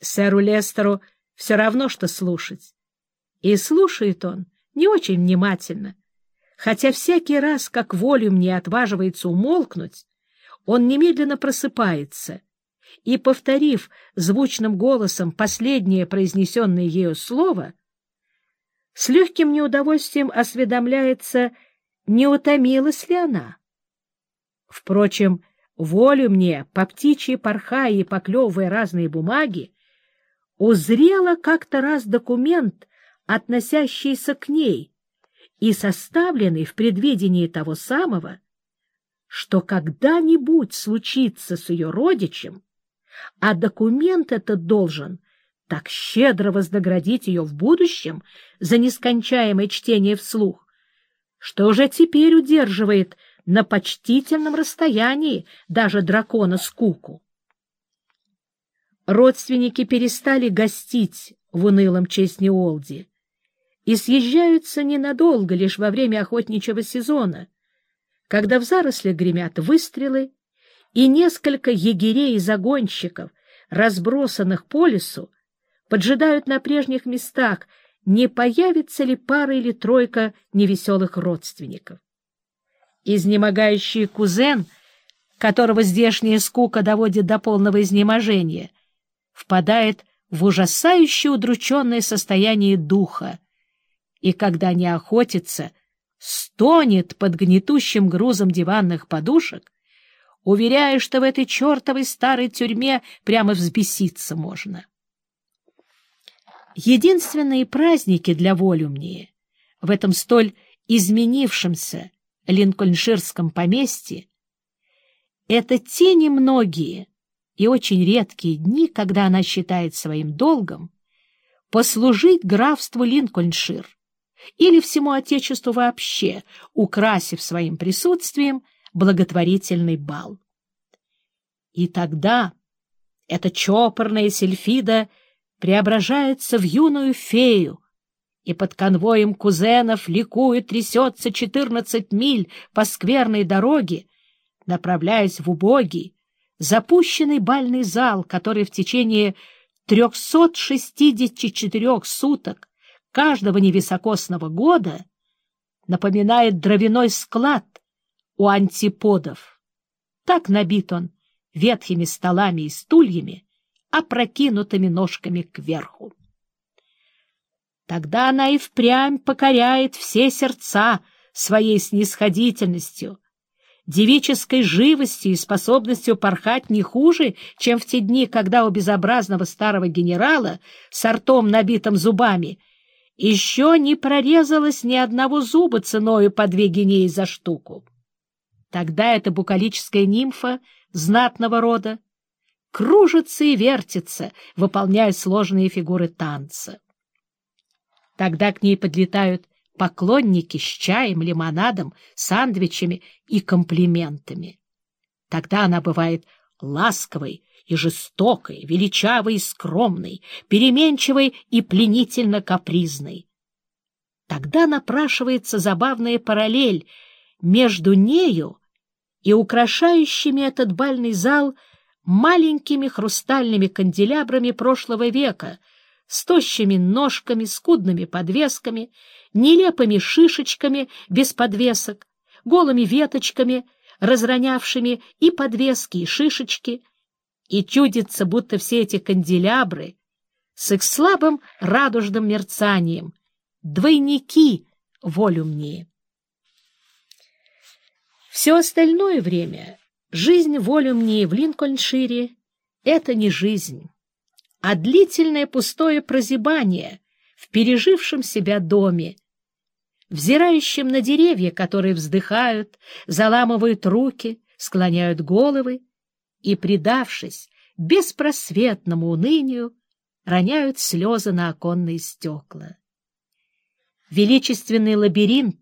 Сэру Лестеру все равно, что слушать. И слушает он не очень внимательно, хотя всякий раз, как волю мне отваживается умолкнуть, он немедленно просыпается и, повторив звучным голосом последнее произнесенное ею слово, с легким неудовольствием осведомляется, не утомилась ли она. Впрочем, волю мне, по птичьи порхая и поклевывая разные бумаги, узрела как-то раз документ, относящийся к ней и составленный в предвидении того самого, что когда-нибудь случится с ее родичем, а документ этот должен так щедро вознаградить ее в будущем за нескончаемое чтение вслух, что уже теперь удерживает на почтительном расстоянии даже дракона скуку. Родственники перестали гостить в унылом Честни-Олди и съезжаются ненадолго, лишь во время охотничьего сезона, когда в зарослях гремят выстрелы, и несколько егерей и загонщиков, разбросанных по лесу, поджидают на прежних местах, не появится ли пара или тройка невеселых родственников. Изнемогающий кузен, которого здешняя скука доводит до полного изнеможения, впадает в ужасающе удрученное состояние духа, и, когда не охотится, стонет под гнетущим грузом диванных подушек, уверяя, что в этой чертовой старой тюрьме прямо взбеситься можно. Единственные праздники для волюмнее в этом столь изменившемся линкольнширском поместье — это те немногие, и очень редкие дни, когда она считает своим долгом послужить графству Линкольншир или всему Отечеству вообще, украсив своим присутствием благотворительный бал. И тогда эта чопорная сельфида преображается в юную фею, и под конвоем кузенов ликует трясется четырнадцать миль по скверной дороге, направляясь в убогий, запущенный бальный зал, который в течение 364 суток каждого невисокосного года напоминает дровяной склад у антиподов. Так набит он ветхими столами и стульями, опрокинутыми ножками кверху. Тогда она и впрямь покоряет все сердца своей снисходительностью — девической живостью и способностью порхать не хуже, чем в те дни, когда у безобразного старого генерала с ртом, набитым зубами, еще не прорезалось ни одного зуба ценою по две гинеи за штуку. Тогда эта букалическая нимфа знатного рода кружится и вертится, выполняя сложные фигуры танца. Тогда к ней подлетают поклонники с чаем, лимонадом, сандвичами и комплиментами. Тогда она бывает ласковой и жестокой, величавой и скромной, переменчивой и пленительно капризной. Тогда напрашивается забавная параллель между нею и украшающими этот бальный зал маленькими хрустальными канделябрами прошлого века с тощими ножками, скудными подвесками нелепыми шишечками без подвесок, голыми веточками, разронявшими и подвески, и шишечки, и чудится, будто все эти канделябры с их слабым радужным мерцанием, двойники волю мне. Все остальное время жизнь волю мне в Линкольншире — это не жизнь, а длительное пустое прозябание в пережившем себя доме, взирающим на деревья, которые вздыхают, заламывают руки, склоняют головы и, предавшись беспросветному унынию, роняют слезы на оконные стекла. Величественный лабиринт,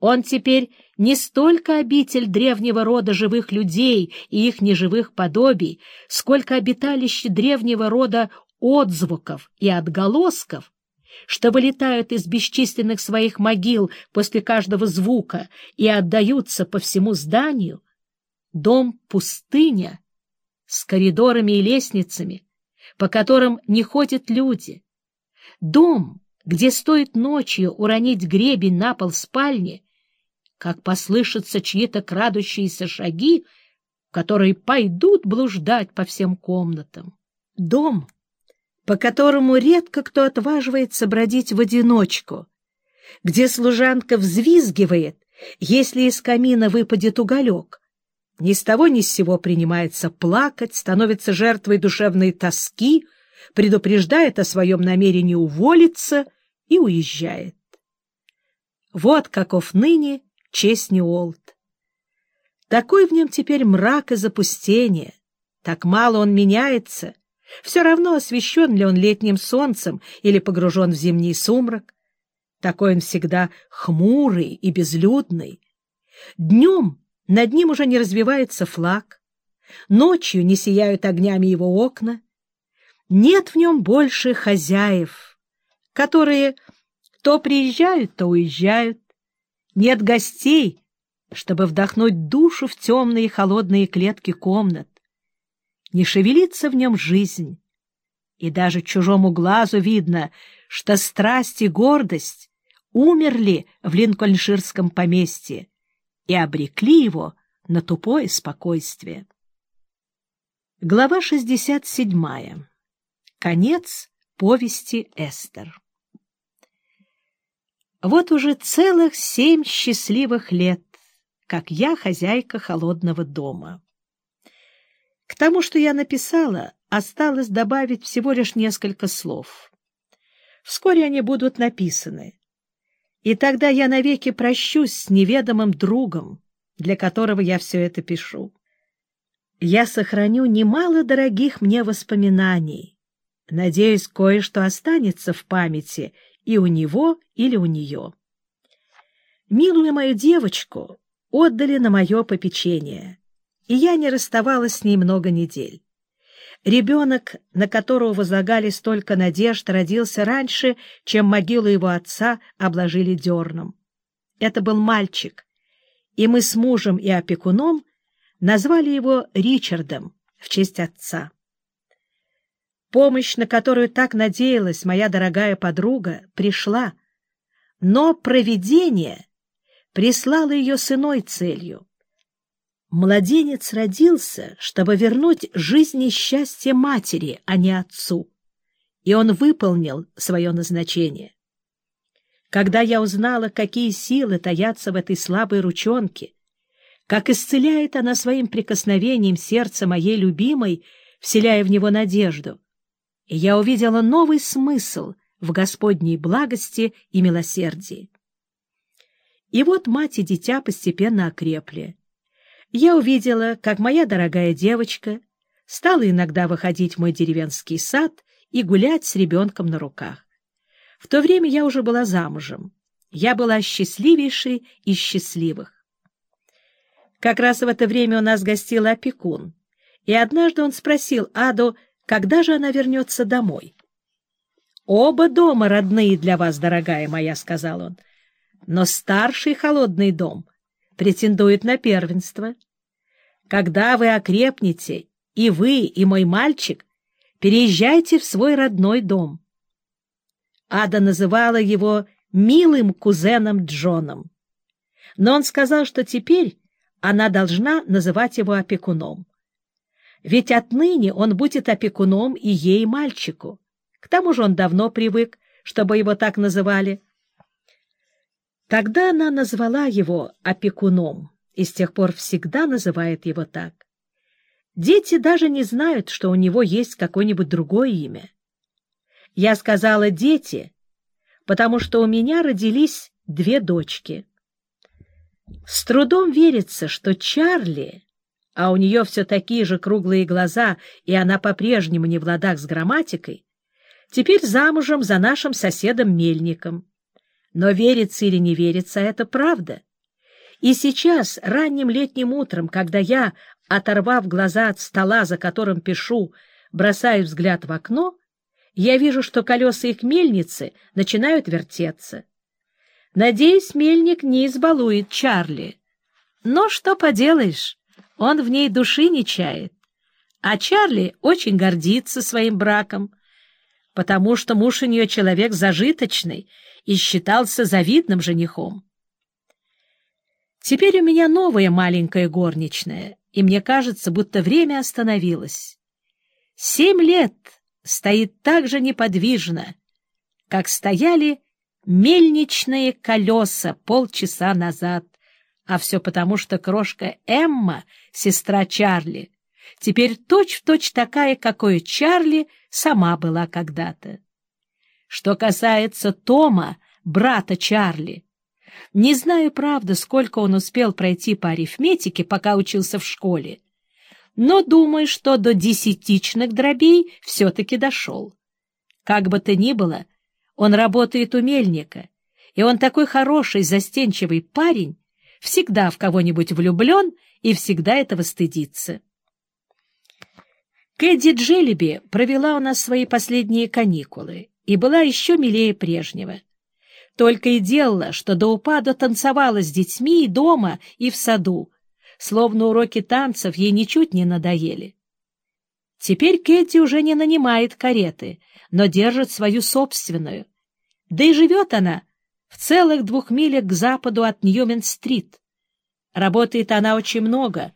он теперь не столько обитель древнего рода живых людей и их неживых подобий, сколько обиталище древнего рода отзвуков и отголосков, что вылетают из бесчисленных своих могил после каждого звука и отдаются по всему зданию, дом-пустыня с коридорами и лестницами, по которым не ходят люди, дом, где стоит ночью уронить гребень на пол спальни, как послышатся чьи-то крадущиеся шаги, которые пойдут блуждать по всем комнатам. Дом, по которому редко кто отваживается бродить в одиночку, где служанка взвизгивает, если из камина выпадет уголек, ни с того ни с сего принимается плакать, становится жертвой душевной тоски, предупреждает о своем намерении уволиться и уезжает. Вот каков ныне Честни Уолт. Такой в нем теперь мрак и запустение, так мало он меняется, все равно освещен ли он летним солнцем или погружен в зимний сумрак. Такой он всегда хмурый и безлюдный. Днем над ним уже не развивается флаг, ночью не сияют огнями его окна. Нет в нем больше хозяев, которые то приезжают, то уезжают. Нет гостей, чтобы вдохнуть душу в темные холодные клетки комнат. Не шевелится в нем жизнь, и даже чужому глазу видно, что страсть и гордость умерли в линкольнширском поместье и обрекли его на тупое спокойствие. Глава 67. Конец повести Эстер. Вот уже целых семь счастливых лет, как я хозяйка холодного дома. К тому, что я написала, осталось добавить всего лишь несколько слов. Вскоре они будут написаны, и тогда я навеки прощусь с неведомым другом, для которого я все это пишу. Я сохраню немало дорогих мне воспоминаний. Надеюсь, кое-что останется в памяти и у него, или у нее. Милую мою девочку отдали на мое попечение, и я не расставалась с ней много недель. Ребенок, на которого возлагали столько надежд, родился раньше, чем могилу его отца обложили дерном. Это был мальчик, и мы с мужем и опекуном назвали его Ричардом в честь отца. Помощь, на которую так надеялась моя дорогая подруга, пришла, но провидение прислало ее с иной целью. Младенец родился, чтобы вернуть жизнь и счастье матери, а не отцу, и он выполнил свое назначение. Когда я узнала, какие силы таятся в этой слабой ручонке, как исцеляет она своим прикосновением сердце моей любимой, вселяя в него надежду, я увидела новый смысл в Господней благости и милосердии. И вот мать и дитя постепенно окрепли. Я увидела, как моя дорогая девочка стала иногда выходить в мой деревенский сад и гулять с ребенком на руках. В то время я уже была замужем. Я была счастливейшей из счастливых. Как раз в это время у нас гостил опекун, и однажды он спросил Аду, когда же она вернется домой. «Оба дома родные для вас, дорогая моя», — сказал он. «Но старший холодный дом претендует на первенство. Когда вы окрепнете, и вы, и мой мальчик, переезжайте в свой родной дом». Ада называла его «милым кузеном Джоном». Но он сказал, что теперь она должна называть его опекуном ведь отныне он будет опекуном и ей, мальчику. К тому же он давно привык, чтобы его так называли. Тогда она назвала его опекуном и с тех пор всегда называет его так. Дети даже не знают, что у него есть какое-нибудь другое имя. Я сказала «дети», потому что у меня родились две дочки. С трудом верится, что Чарли а у нее все такие же круглые глаза, и она по-прежнему не в ладах с грамматикой, теперь замужем за нашим соседом Мельником. Но верится или не верится, это правда. И сейчас, ранним летним утром, когда я, оторвав глаза от стола, за которым пишу, бросаю взгляд в окно, я вижу, что колеса их мельницы начинают вертеться. Надеюсь, мельник не избалует Чарли. Но что поделаешь, он в ней души не чает. А Чарли очень гордится своим браком, потому что муж у нее человек зажиточный и считался завидным женихом. Теперь у меня новая маленькая горничная, и мне кажется, будто время остановилось. Семь лет стоит так же неподвижно, как стояли мельничные колеса полчаса назад, а все потому, что крошка Эмма, сестра Чарли, теперь точь-в-точь точь такая, какой Чарли сама была когда-то. Что касается Тома, брата Чарли, не знаю, правда, сколько он успел пройти по арифметике, пока учился в школе, но думаю, что до десятичных дробей все-таки дошел. Как бы то ни было, он работает у мельника, и он такой хороший, застенчивый парень, всегда в кого-нибудь влюблен и всегда этого стыдится. Кэдди Джеллиби провела у нас свои последние каникулы и была еще милее прежнего. Только и делала, что до упада танцевала с детьми и дома, и в саду, словно уроки танцев ей ничуть не надоели. Теперь Кэдди уже не нанимает кареты, но держит свою собственную. Да и живет она в целых двух милях к западу от Ньюмен-стрит. Работает она очень много,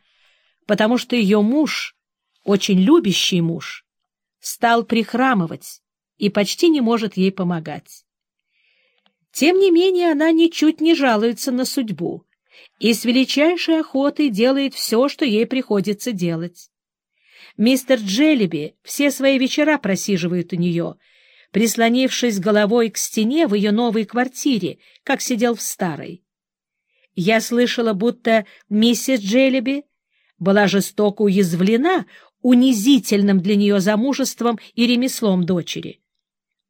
потому что ее муж, очень любящий муж, стал прихрамывать и почти не может ей помогать. Тем не менее, она ничуть не жалуется на судьбу и с величайшей охотой делает все, что ей приходится делать. Мистер Джеллиби все свои вечера просиживает у нее — прислонившись головой к стене в ее новой квартире, как сидел в старой. Я слышала, будто миссис Джеллиби была жестоко уязвлена унизительным для нее замужеством и ремеслом дочери.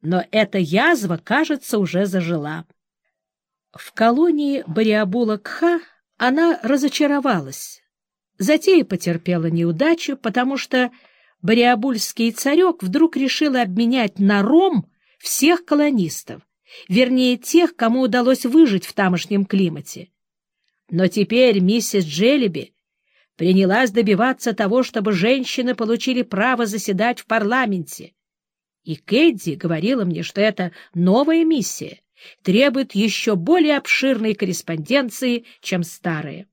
Но эта язва, кажется, уже зажила. В колонии Бариабула-Кха она разочаровалась. Затея потерпела неудачу, потому что Бариабульский царек вдруг решил обменять на ром всех колонистов, вернее, тех, кому удалось выжить в тамошнем климате. Но теперь миссис Джеллиби принялась добиваться того, чтобы женщины получили право заседать в парламенте. И Кэдди говорила мне, что эта новая миссия требует еще более обширной корреспонденции, чем старая.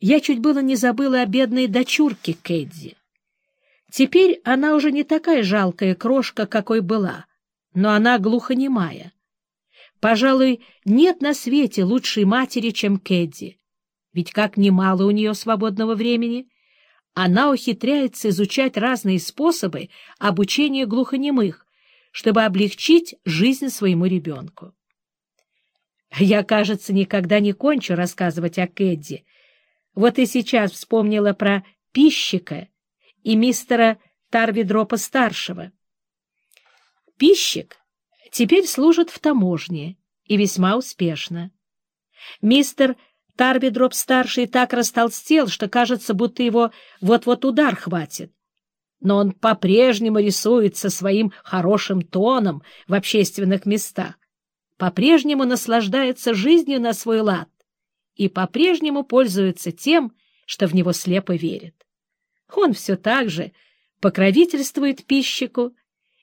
Я чуть было не забыла о бедной дочурке Кэдди. Теперь она уже не такая жалкая крошка, какой была, но она глухонемая. Пожалуй, нет на свете лучшей матери, чем Кэдди. Ведь как немало у нее свободного времени, она ухитряется изучать разные способы обучения глухонемых, чтобы облегчить жизнь своему ребенку. Я, кажется, никогда не кончу рассказывать о Кэдди. Вот и сейчас вспомнила про пищика и мистера Тарвидропа-старшего. Пищик теперь служит в таможне и весьма успешно. Мистер Тарвидроп-старший так растолстел, что кажется, будто его вот-вот удар хватит. Но он по-прежнему рисуется своим хорошим тоном в общественных местах, по-прежнему наслаждается жизнью на свой лад и по-прежнему пользуется тем, что в него слепо верит. Он все так же покровительствует пищику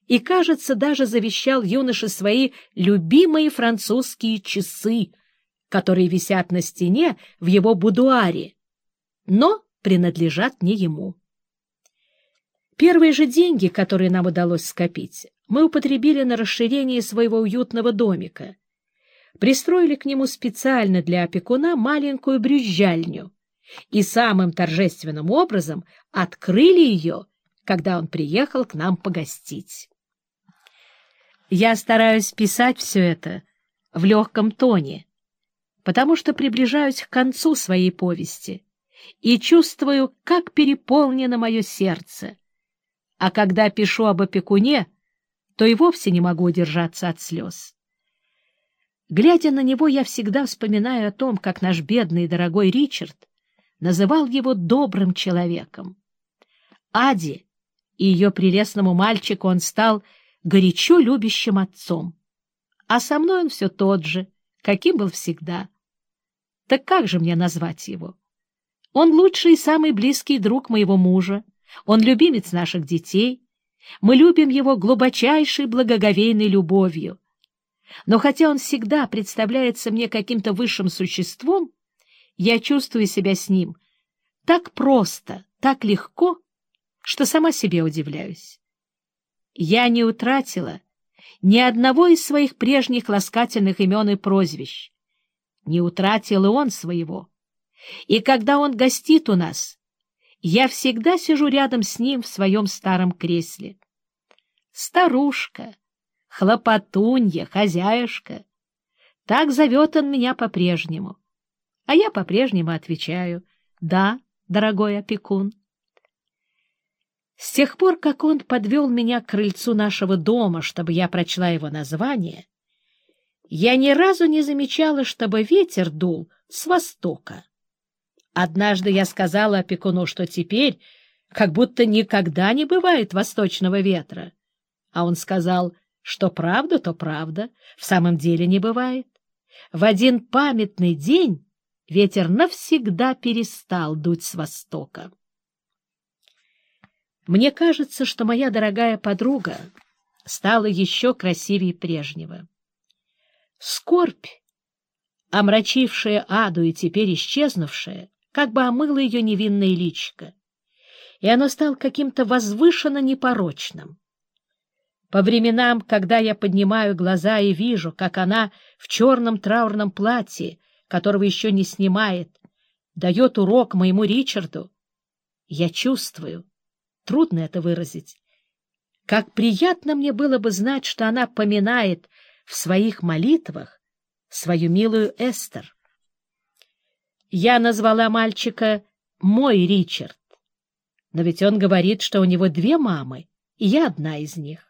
и, кажется, даже завещал юноше свои любимые французские часы, которые висят на стене в его будуаре, но принадлежат не ему. Первые же деньги, которые нам удалось скопить, мы употребили на расширение своего уютного домика. Пристроили к нему специально для опекуна маленькую брюзжальню, и самым торжественным образом открыли ее, когда он приехал к нам погостить. Я стараюсь писать все это в легком тоне, потому что приближаюсь к концу своей повести и чувствую, как переполнено мое сердце. А когда пишу об опекуне, то и вовсе не могу удержаться от слез. Глядя на него, я всегда вспоминаю о том, как наш бедный и дорогой Ричард называл его добрым человеком. Аде и ее прелестному мальчику он стал горячо любящим отцом. А со мной он все тот же, каким был всегда. Так как же мне назвать его? Он лучший и самый близкий друг моего мужа, Он любимец наших детей. Мы любим его глубочайшей благоговейной любовью. Но хотя он всегда представляется мне каким-то высшим существом, я чувствую себя с ним так просто, так легко, что сама себе удивляюсь. Я не утратила ни одного из своих прежних ласкательных имен и прозвищ. Не утратил и он своего. И когда он гостит у нас, я всегда сижу рядом с ним в своем старом кресле. Старушка, хлопотунья, хозяюшка. Так зовет он меня по-прежнему. А я по-прежнему отвечаю «Да, дорогой опекун». С тех пор, как он подвел меня к крыльцу нашего дома, чтобы я прочла его название, я ни разу не замечала, чтобы ветер дул с востока. Однажды я сказала опекуну, что теперь как будто никогда не бывает восточного ветра. А он сказал, что правда, то правда, в самом деле не бывает. В один памятный день ветер навсегда перестал дуть с востока. Мне кажется, что моя дорогая подруга стала еще красивее прежнего. Скорбь, омрачившая Аду и теперь исчезнувшая, как бы омыла ее невинное личико, и оно стало каким-то возвышенно непорочным. По временам, когда я поднимаю глаза и вижу, как она в черном траурном платье, которого еще не снимает, дает урок моему Ричарду, я чувствую, Трудно это выразить. Как приятно мне было бы знать, что она поминает в своих молитвах свою милую Эстер. Я назвала мальчика «мой Ричард», но ведь он говорит, что у него две мамы, и я одна из них.